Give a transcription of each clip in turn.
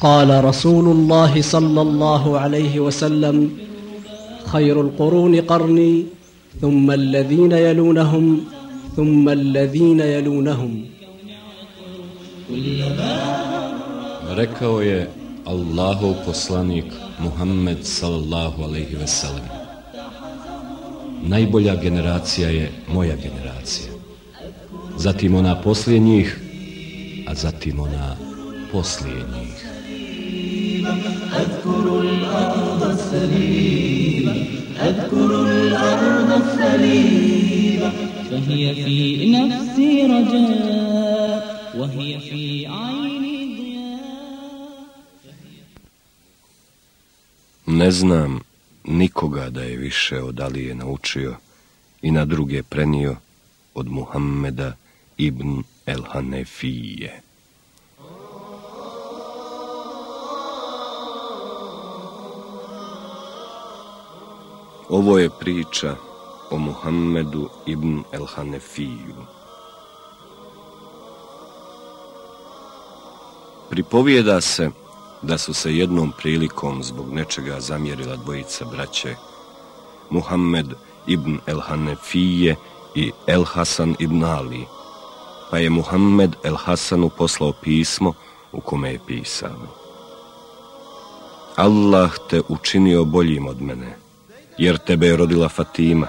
قال رسول الله صلى الله عليه وسلم خير القرون قرني ثم الذين يلونهم ثم الذين يلونهم Rekao je Allahov poslanik Muhammed sallallahu alaihi ve sellem. Najbolja generacija je moja generacija. Zatim ona poslije njih, a zatim ona poslije njih. السليمة فهي في نفسي رجاء وهي في عيني ضياء Ne znam nikoga da je više od Alije naučio i na druge prenio od Muhammeda ibn el Hanefije. Ovo je priča o Muhammedu ibn el Hanefiju. Pripovijeda se da su se jednom prilikom zbog nečega zamjerila dvojica braće Muhammed ibn el Hanefije i El Hasan ibn Ali, pa je Muhammed el Hasanu poslao pismo u kome je pisao. Allah te učinio boljim od mene, jer tebe je rodila Fatima,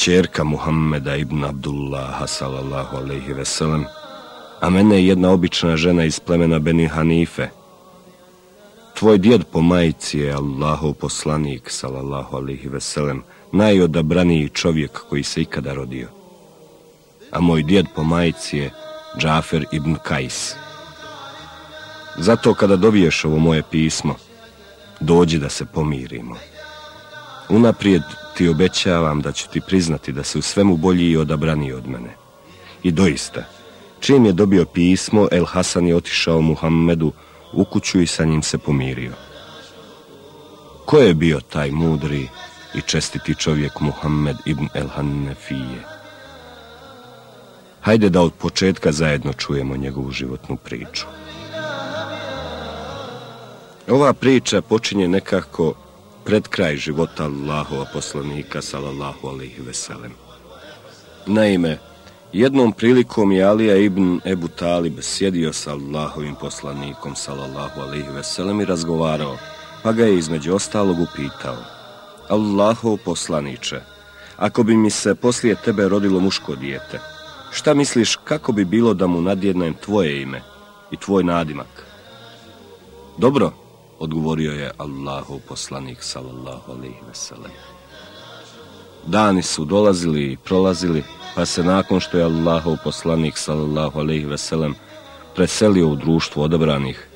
kćerka Muhammeda ibn Abdullaha sallallahu alaihi veselem, a mene je jedna obična žena iz plemena Beni Hanife. Tvoj djed po majici je Allahov poslanik, sallallahu alaihi veselem, najodabraniji čovjek koji se ikada rodio. A moj djed po majici je Džafer ibn Kajs. Zato kada dobiješ ovo moje pismo, dođi da se pomirimo. Unaprijed ti obećavam da ću ti priznati da se u svemu bolji i odabraniji od mene. I doista, Čim je dobio pismo, El Hasan je otišao Muhammedu u kuću i sa njim se pomirio. Ko je bio taj mudri i čestiti čovjek Muhammed ibn El Hanefije? Hajde da od početka zajedno čujemo njegovu životnu priču. Ova priča počinje nekako pred kraj života Allahova poslanika sallallahu alaihi veselem. Naime, Jednom prilikom je Alija ibn Ebu Talib sjedio sa Allahovim poslanikom, salallahu alaihi veselem, i razgovarao, pa ga je između ostalog upitao. Allahov poslaniče, ako bi mi se poslije tebe rodilo muško dijete, šta misliš kako bi bilo da mu nadjednem tvoje ime i tvoj nadimak? Dobro, odgovorio je Allahov poslanik, salallahu alaihi veselem. Dani su dolazili i prolazili, pa se nakon što je Allahov poslanik sallallahu alejhi ve sellem preselio u društvo odabranih,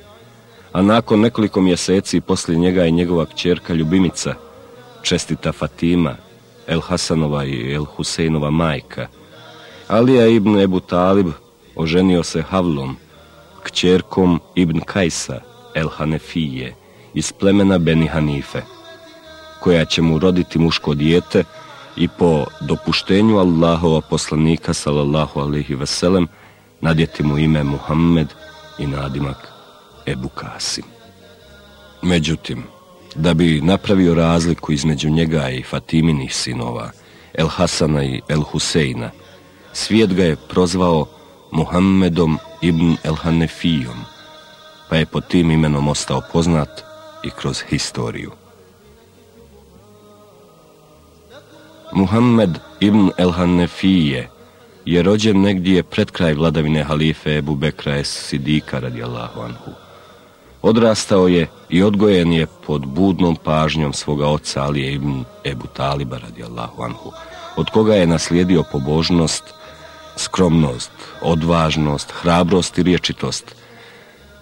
a nakon nekoliko mjeseci poslije njega i njegova kćerka Ljubimica, čestita Fatima, El Hasanova i El Huseinova majka, Alija ibn Ebu Talib oženio se Havlom, kćerkom ibn Kajsa, El Hanefije, iz plemena Beni Hanife, koja će mu roditi muško dijete, i po dopuštenju Allahova poslanika sallallahu alaihi veselem nadjeti mu ime Muhammed i nadimak Ebu Kasim. Međutim, da bi napravio razliku između njega i Fatiminih sinova, El Hasana i El Huseina, svijet ga je prozvao Muhammedom ibn El Hanefijom, pa je pod tim imenom ostao poznat i kroz historiju. Muhammed ibn el-Hanefije je rođen negdje pred kraj vladavine halife Ebu Bekra es Sidika radijallahu anhu. Odrastao je i odgojen je pod budnom pažnjom svoga oca Alije ibn Ebu Taliba radijallahu anhu, od koga je naslijedio pobožnost, skromnost, odvažnost, hrabrost i riječitost,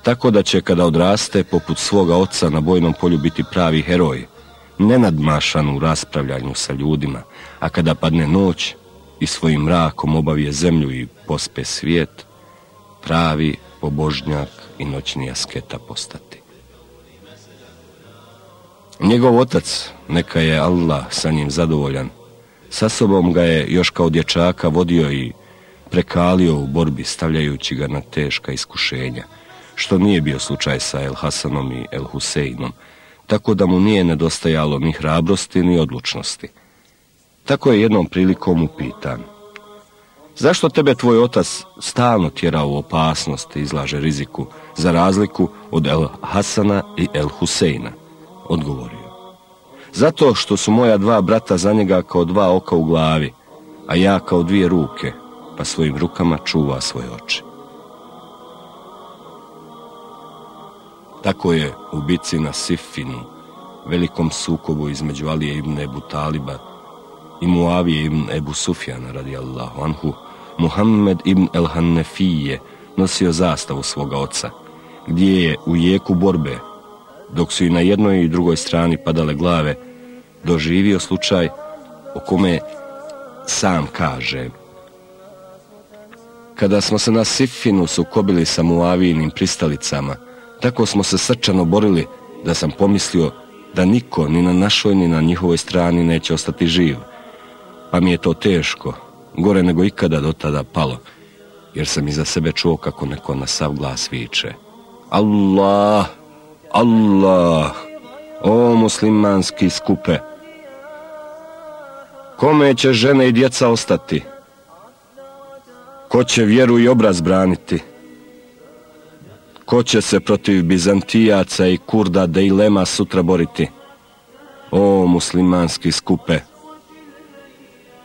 tako da će kada odraste poput svoga oca na bojnom polju biti pravi heroj, nenadmašan u raspravljanju sa ljudima, a kada padne noć i svojim mrakom obavije zemlju i pospe svijet, pravi pobožnjak i noćni asketa postati. Njegov otac, neka je Allah sa njim zadovoljan, sa sobom ga je još kao dječaka vodio i prekalio u borbi stavljajući ga na teška iskušenja, što nije bio slučaj sa El Hasanom i El Huseinom, tako da mu nije nedostajalo ni hrabrosti ni odlučnosti. Tako je jednom prilikom upitan. Zašto tebe tvoj otac stalno tjera u opasnost i izlaže riziku, za razliku od El Hasana i El Huseina? Odgovorio. Zato što su moja dva brata za njega kao dva oka u glavi, a ja kao dvije ruke, pa svojim rukama čuva svoje oči. Tako je u bici na Sifinu, velikom sukobu između Alije ibn Ebu Taliba i Muavije ibn Ebu Sufjana radijallahu anhu, Muhammed ibn El Hannefije nosio zastavu svoga oca, gdje je u jeku borbe, dok su i na jednoj i drugoj strani padale glave, doživio slučaj o kome sam kaže. Kada smo se na Sifinu sukobili sa Muavijinim pristalicama, tako smo se srčano borili da sam pomislio da niko ni na našoj ni na njihovoj strani neće ostati živ. Pa mi je to teško, gore nego ikada do tada palo, jer sam iza sebe čuo kako neko na sav glas viče. Allah, Allah, o muslimanski skupe, kome će žene i djeca ostati? Ko će vjeru i obraz braniti? Ko će se protiv Bizantijaca i Kurda da i Lema sutra boriti? O muslimanski skupe!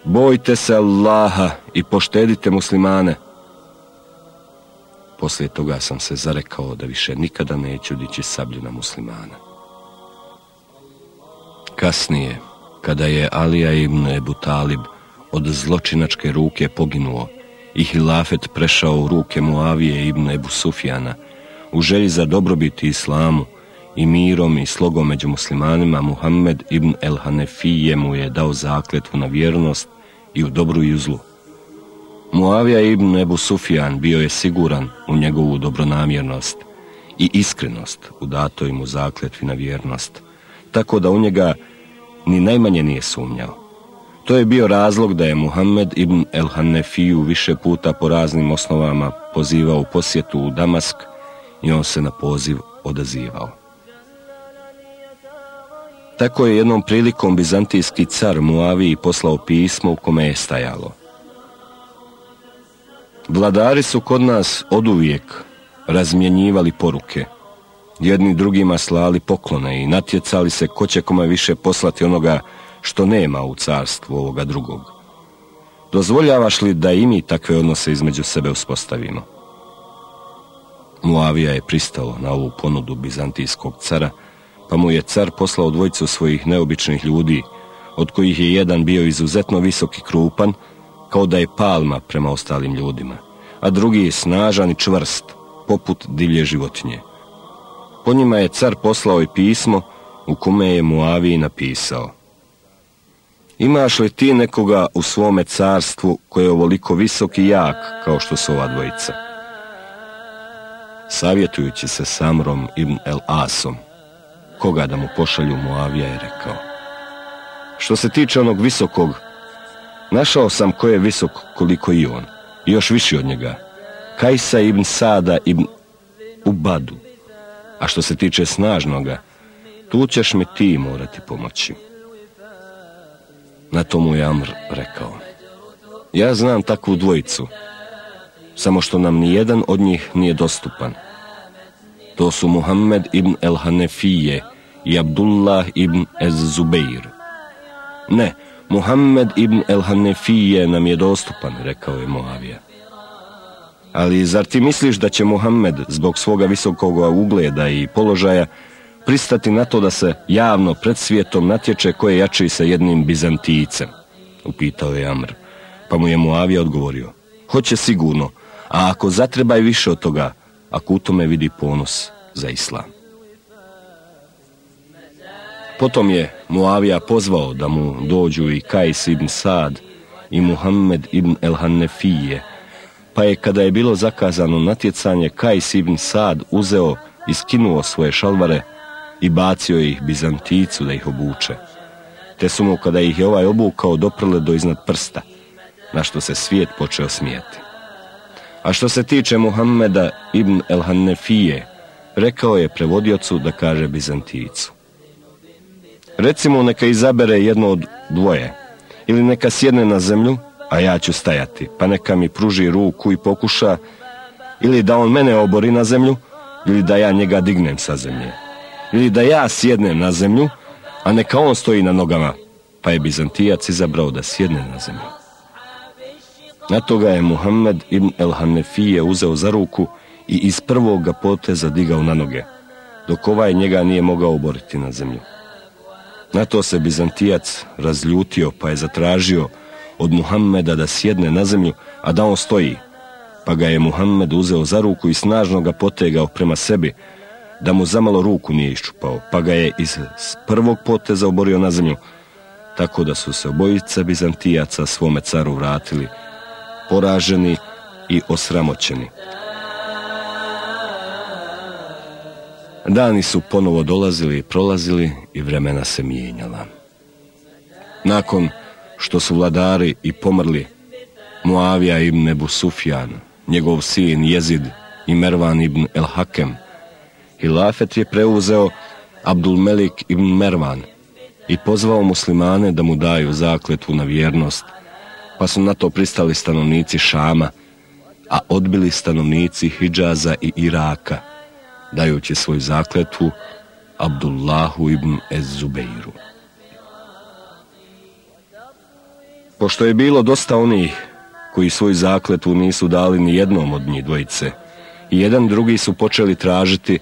Bojte se Allaha i poštedite muslimane. Poslije toga sam se zarekao da više nikada neću dići sablju na muslimana. Kasnije, kada je Alija ibn Ebu Talib od zločinačke ruke poginuo i hilafet prešao u ruke Muavije ibn Ebu Sufjana, u želji za dobrobiti islamu i mirom i slogom među muslimanima, Muhammed ibn El Hanefije mu je dao zakletvu na vjernost i u dobru i u zlu. Muavija ibn Ebu Sufjan bio je siguran u njegovu dobronamjernost i iskrenost u datoj mu zakletvi na vjernost, tako da u njega ni najmanje nije sumnjao. To je bio razlog da je Muhammed ibn El Hanefiju više puta po raznim osnovama pozivao posjetu u Damask i on se na poziv odazivao. Tako je jednom prilikom bizantijski car Muaviji poslao pismo u kome je stajalo. Vladari su kod nas oduvijek razmjenjivali poruke. Jedni drugima slali poklone i natjecali se ko će kome više poslati onoga što nema u carstvu ovoga drugog. Dozvoljavaš li da i mi takve odnose između sebe uspostavimo? Muavija je pristao na ovu ponudu bizantijskog cara, pa mu je car poslao dvojicu svojih neobičnih ljudi, od kojih je jedan bio izuzetno visok i krupan, kao da je palma prema ostalim ljudima, a drugi je snažan i čvrst, poput divlje životinje. Po njima je car poslao i pismo u kome je Muaviji napisao Imaš li ti nekoga u svome carstvu koji je ovoliko visok i jak kao što su ova dvojica? Savjetujući se s Amrom ibn El Asom, koga da mu pošalju Moavija je rekao. Što se tiče onog visokog, našao sam ko je visok koliko i on, još viši od njega. Kajsa ibn Sada ibn Ubadu. A što se tiče snažnoga, tu ćeš mi ti morati pomoći. Na tomu je Amr rekao. Ja znam takvu dvojicu, samo što nam ni jedan od njih nije dostupan. To su Muhammed ibn el Hanefije i Abdullah ibn ez Zubeir. Ne, Muhammed ibn el Hanefije nam je dostupan, rekao je Moavija. Ali zar ti misliš da će Muhammed zbog svoga visokog ugleda i položaja pristati na to da se javno pred svijetom natječe koje jači sa jednim Bizantijcem? Upitao je Amr. Pa mu je Muavija odgovorio. Hoće sigurno, a ako zatreba i više od toga, ako u tome vidi ponos za islam. Potom je Muavija pozvao da mu dođu i Kajs ibn Sad i Muhammed ibn El Hannefije, pa je kada je bilo zakazano natjecanje Kajs ibn Sad uzeo i skinuo svoje šalvare i bacio ih Bizanticu da ih obuče. Te su mu kada ih je ovaj obukao doprle do iznad prsta, na što se svijet počeo smijeti. A što se tiče Muhammeda ibn el Hanefije, rekao je prevodiocu da kaže Bizantijicu. Recimo neka izabere jedno od dvoje, ili neka sjedne na zemlju, a ja ću stajati, pa neka mi pruži ruku i pokuša, ili da on mene obori na zemlju, ili da ja njega dignem sa zemlje, ili da ja sjednem na zemlju, a neka on stoji na nogama, pa je Bizantijac izabrao da sjedne na zemlju. Na toga je Muhammed ibn el Hanefije uzeo za ruku i iz prvog ga poteza digao na noge, dok ovaj njega nije mogao oboriti na zemlju. Na to se Bizantijac razljutio pa je zatražio od Muhammeda da sjedne na zemlju, a da on stoji, pa ga je Muhammed uzeo za ruku i snažno ga potegao prema sebi, da mu zamalo ruku nije iščupao, pa ga je iz prvog poteza oborio na zemlju, tako da su se obojica Bizantijaca svome caru vratili, poraženi i osramoćeni. Dani su ponovo dolazili i prolazili i vremena se mijenjala. Nakon što su vladari i pomrli Muavija ibn Ebu Sufjan, njegov sin Jezid i Mervan ibn El Hakem, Hilafet je preuzeo Abdul Melik ibn Mervan i pozvao muslimane da mu daju zakletvu na vjernost, pa su na to pristali stanovnici Šama, a odbili stanovnici Hidžaza i Iraka, dajući svoju zakletvu Abdullahu ibn Ezubeiru. Pošto je bilo dosta onih koji svoju zakletvu nisu dali ni jednom od njih dvojice, i jedan drugi su počeli tražiti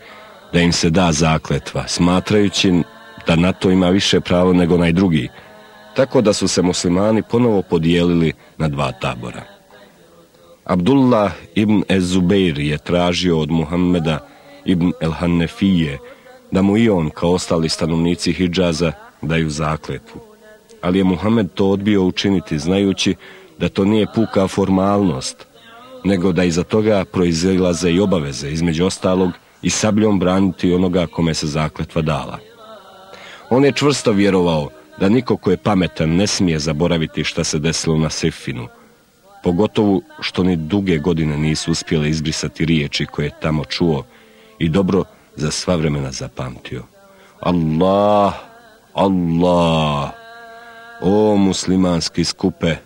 da im se da zakletva, smatrajući da na to ima više pravo nego onaj drugi, tako da su se muslimani ponovo podijelili na dva tabora. Abdullah ibn Ezubeir je tražio od Muhammeda ibn El Hanefije da mu i on, kao ostali stanovnici Hidžaza, daju zakletvu. Ali je Muhammed to odbio učiniti, znajući da to nije puka formalnost, nego da iza toga proizilaze i obaveze, između ostalog i sabljom braniti onoga kome se zakletva dala. On je čvrsto vjerovao da niko ko je pametan ne smije zaboraviti šta se desilo na Sefinu, pogotovo što ni duge godine nisu uspjele izbrisati riječi koje je tamo čuo i dobro za sva vremena zapamtio. Allah, Allah, o muslimanski skupe,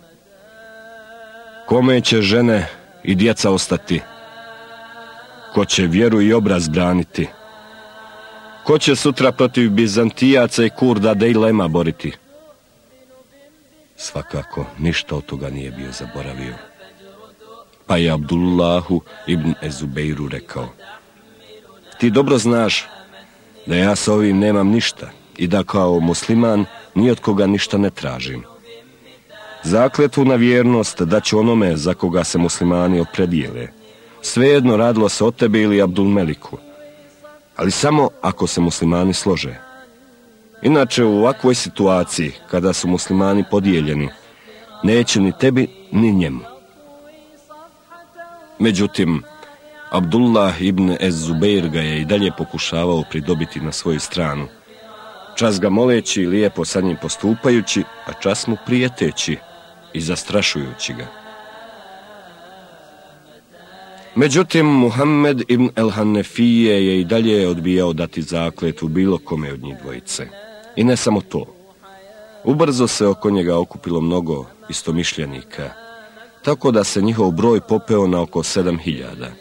kome će žene i djeca ostati? Ko će vjeru i obraz braniti? Ko će sutra protiv Bizantijaca i Kurda Dejlema boriti? Svakako, ništa od toga nije bio zaboravio. Pa je Abdullahu ibn Ezubeiru rekao, ti dobro znaš da ja s ovim nemam ništa i da kao musliman ni od koga ništa ne tražim. Zakletvu na vjernost da ću onome za koga se muslimani opredijele. Svejedno radilo se o tebi ili Abdul Meliku ali samo ako se muslimani slože. Inače, u ovakvoj situaciji, kada su muslimani podijeljeni, neće ni tebi, ni njemu. Međutim, Abdullah ibn Ez-Zubeir ga je i dalje pokušavao pridobiti na svoju stranu. Čas ga moleći, lijepo sa njim postupajući, a čas mu prijeteći i zastrašujući ga. Međutim, Muhammed ibn el-Hanefije je i dalje odbijao dati zakletu bilo kome od njih dvojice. I ne samo to. Ubrzo se oko njega okupilo mnogo istomišljenika, tako da se njihov broj popeo na oko sedam hiljada.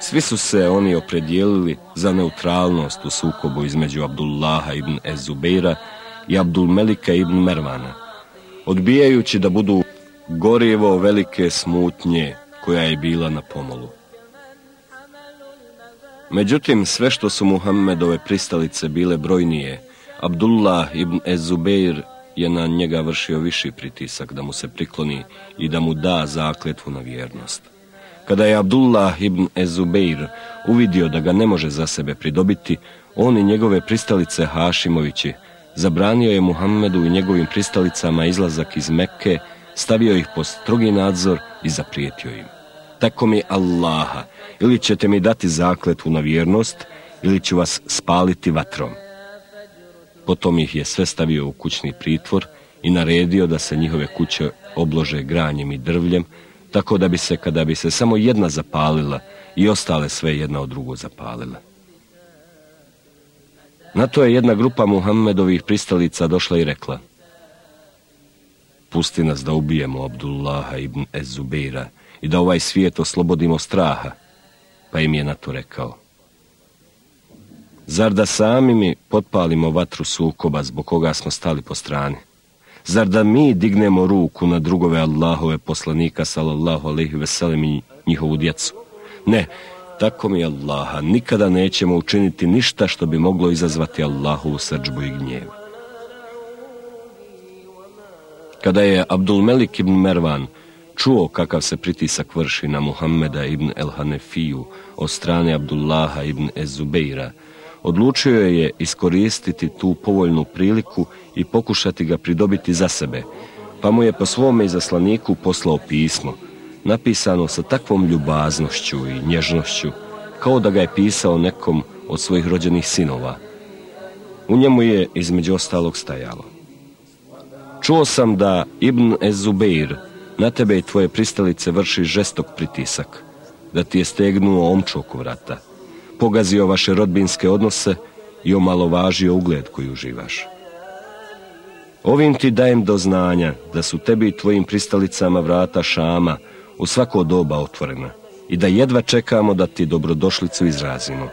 Svi su se oni opredijelili za neutralnost u sukobu između Abdullaha ibn Ezubeira i Abdul Melika ibn Mervana, odbijajući da budu gorijevo velike smutnje koja je bila na pomolu. Međutim, sve što su Muhammedove pristalice bile brojnije, Abdullah ibn Ezubeir je na njega vršio viši pritisak da mu se prikloni i da mu da zakletvu na vjernost. Kada je Abdullah ibn Ezubeir uvidio da ga ne može za sebe pridobiti, on i njegove pristalice Hašimovići zabranio je Muhammedu i njegovim pristalicama izlazak iz Mekke, stavio ih po strogi nadzor i zaprijetio im tako mi Allaha, ili ćete mi dati zakletvu na vjernost, ili ću vas spaliti vatrom. Potom ih je sve stavio u kućni pritvor i naredio da se njihove kuće oblože granjem i drvljem, tako da bi se, kada bi se samo jedna zapalila, i ostale sve jedna od drugu zapalile. Na to je jedna grupa Muhammedovih pristalica došla i rekla Pusti nas da ubijemo Abdullaha ibn Ezubeira i da ovaj svijet oslobodimo straha. Pa im je na to rekao Zar da sami mi potpalimo vatru sukoba zbog koga smo stali po strani? Zar da mi dignemo ruku na drugove Allahove poslanika sallallahu alaihi veselim i njihovu djecu? Ne, tako mi Allaha, nikada nećemo učiniti ništa što bi moglo izazvati Allahovu srđbu i gnjev. Kada je Abdul Melik ibn Mervan čuo kakav se pritisak vrši na Muhammeda ibn El Hanefiju od strane Abdullaha ibn Ezubeira, odlučio je iskoristiti tu povoljnu priliku i pokušati ga pridobiti za sebe, pa mu je po svome izaslaniku poslao pismo, napisano sa takvom ljubaznošću i nježnošću, kao da ga je pisao nekom od svojih rođenih sinova. U njemu je između ostalog stajalo. Čuo sam da Ibn Ezubeir na tebe i tvoje pristalice vrši žestok pritisak, da ti je stegnuo omču oko vrata, pogazio vaše rodbinske odnose i omalovažio ugled koji uživaš. Ovim ti dajem do znanja da su tebi i tvojim pristalicama vrata Šama u svako doba otvorena i da jedva čekamo da ti dobrodošlicu izrazimo.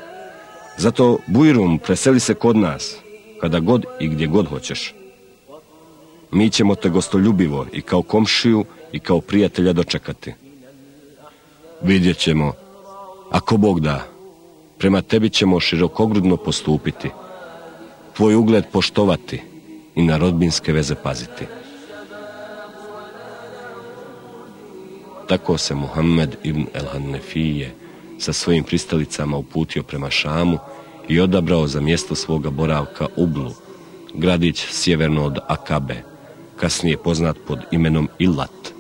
Zato, Bujrum, preseli se kod nas, kada god i gdje god hoćeš. Mi ćemo te gostoljubivo i kao komšiju i kao prijatelja dočekati. Vidjet ćemo, ako Bog da, prema tebi ćemo širokogrudno postupiti, tvoj ugled poštovati i na rodbinske veze paziti. Tako se Muhammed ibn el-Hannefije sa svojim pristalicama uputio prema Šamu i odabrao za mjesto svoga boravka Ublu, gradić sjeverno od Akabe, kasnije poznat pod imenom Ilat,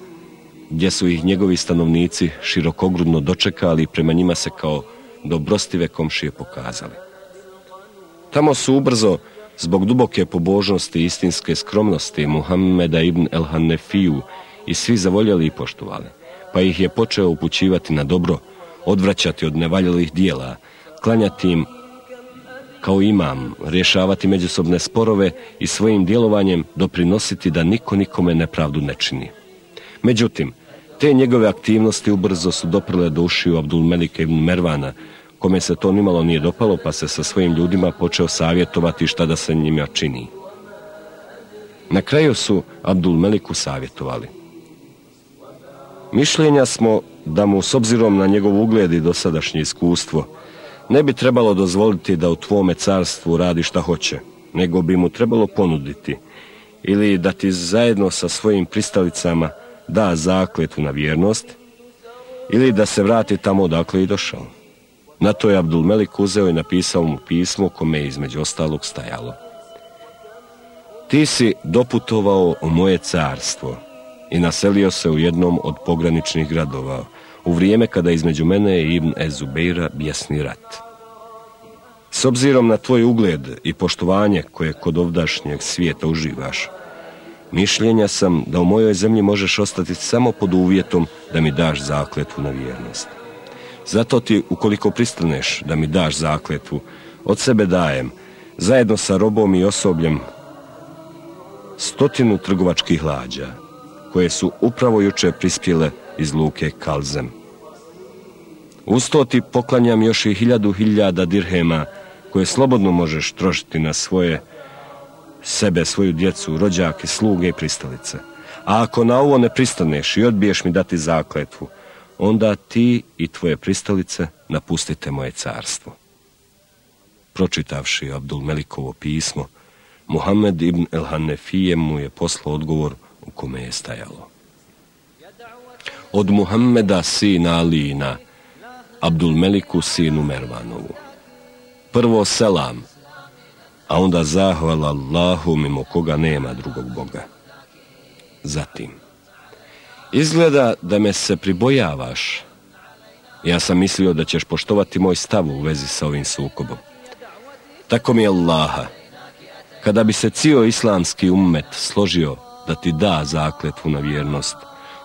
gdje su ih njegovi stanovnici širokogrudno dočekali i prema njima se kao dobrostive komšije pokazali. Tamo su ubrzo, zbog duboke pobožnosti i istinske skromnosti Muhammeda ibn el-Hannefiju i svi zavoljeli i poštovali, pa ih je počeo upućivati na dobro, odvraćati od nevaljelih dijela, klanjati im kao imam, rješavati međusobne sporove i svojim djelovanjem doprinositi da niko nikome nepravdu ne čini. Međutim, te njegove aktivnosti ubrzo su doprle do ušiju Abdul Melike ibn Mervana, kome se to nimalo nije dopalo, pa se sa svojim ljudima počeo savjetovati šta da se njima čini. Na kraju su Abdul Meliku savjetovali. Mišljenja smo da mu, s obzirom na njegov ugled i dosadašnje iskustvo, ne bi trebalo dozvoliti da u tvome carstvu radi šta hoće, nego bi mu trebalo ponuditi ili da ti zajedno sa svojim pristalicama da zakletu na vjernost ili da se vrati tamo odakle i došao. Na to je Abdul Melik uzeo i napisao mu pismo kome je između ostalog stajalo. Ti si doputovao u moje carstvo i naselio se u jednom od pograničnih gradova, u vrijeme kada između mene i Ibn Ezubeira bjesni rat. S obzirom na tvoj ugled i poštovanje koje kod ovdašnjeg svijeta uživaš, mišljenja sam da u mojoj zemlji možeš ostati samo pod uvjetom da mi daš zakletvu na vjernost. Zato ti, ukoliko pristaneš da mi daš zakletvu, od sebe dajem, zajedno sa robom i osobljem, stotinu trgovačkih lađa, koje su upravo juče prispjele iz luke Kalzem. Uz to ti poklanjam još i hiljadu hiljada dirhema koje slobodno možeš trošiti na svoje sebe, svoju djecu, rođake, sluge i pristalice. A ako na ovo ne pristaneš i odbiješ mi dati zakletvu, onda ti i tvoje pristalice napustite moje carstvo. Pročitavši Abdul Melikovo pismo, Muhammed ibn el Hanefije mu je poslao odgovor u kome je stajalo. Od Muhammeda sina Alina, Abdul Meliku sinu Mervanovu. Prvo selam, a onda zahvala Allahu mimo koga nema drugog Boga. Zatim, izgleda da me se pribojavaš. Ja sam mislio da ćeš poštovati moj stav u vezi sa ovim sukobom. Tako mi je Allaha, kada bi se cijel islamski ummet složio da ti da zakletvu na vjernost,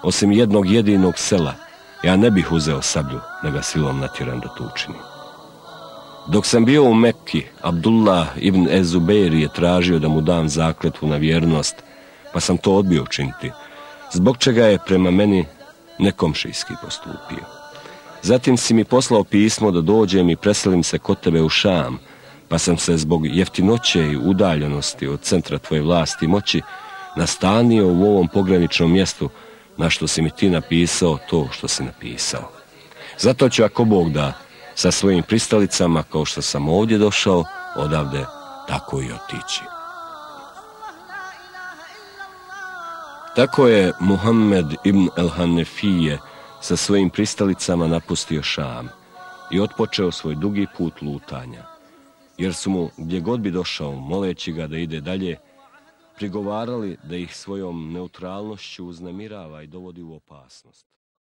osim jednog jedinog sela, ja ne bih uzeo sablju da ga silom natjeram da to učinim. Dok sam bio u Mekki, Abdullah ibn Ezubeir je tražio da mu dam zakletvu na vjernost, pa sam to odbio učiniti, zbog čega je prema meni nekomšijski postupio. Zatim si mi poslao pismo da dođem i preselim se kod tebe u Šam, pa sam se zbog jeftinoće i udaljenosti od centra tvoje vlasti i moći nastanio u ovom pograničnom mjestu na što si mi ti napisao to što si napisao. Zato ću ako Bog da sa svojim pristalicama kao što sam ovdje došao odavde tako i otići. Tako je Muhammed ibn el-Hanefije sa svojim pristalicama napustio Šam i otpočeo svoj dugi put lutanja, jer su mu gdje god bi došao, moleći ga da ide dalje, prigovarali da ih svojom neutralnošću uznemirava i dovodi u opasnost.